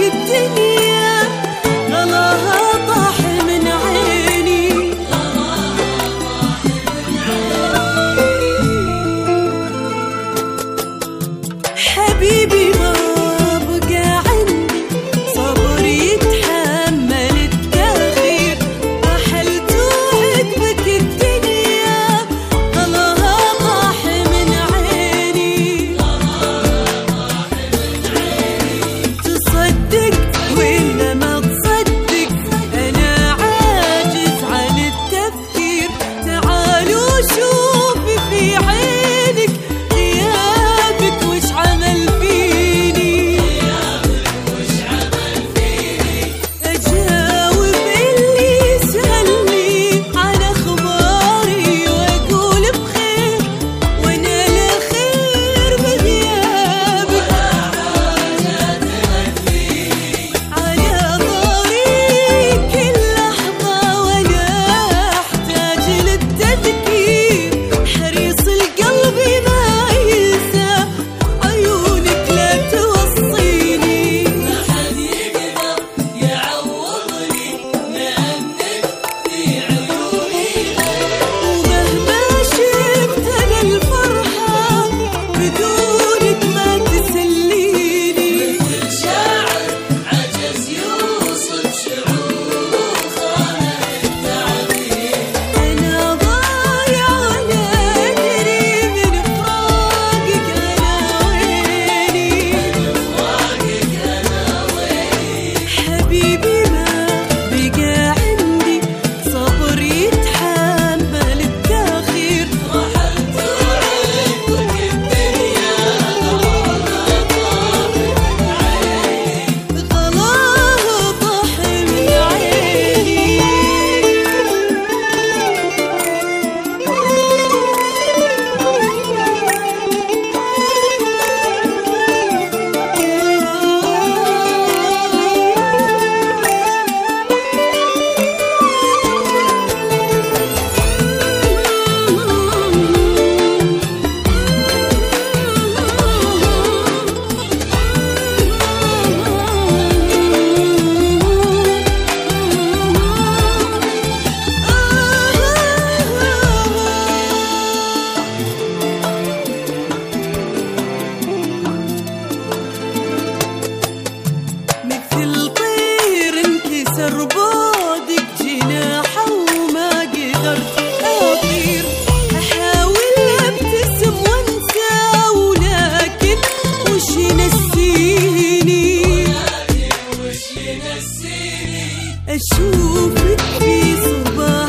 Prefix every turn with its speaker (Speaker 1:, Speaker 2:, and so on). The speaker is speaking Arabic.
Speaker 1: gittin اشوفك في صباح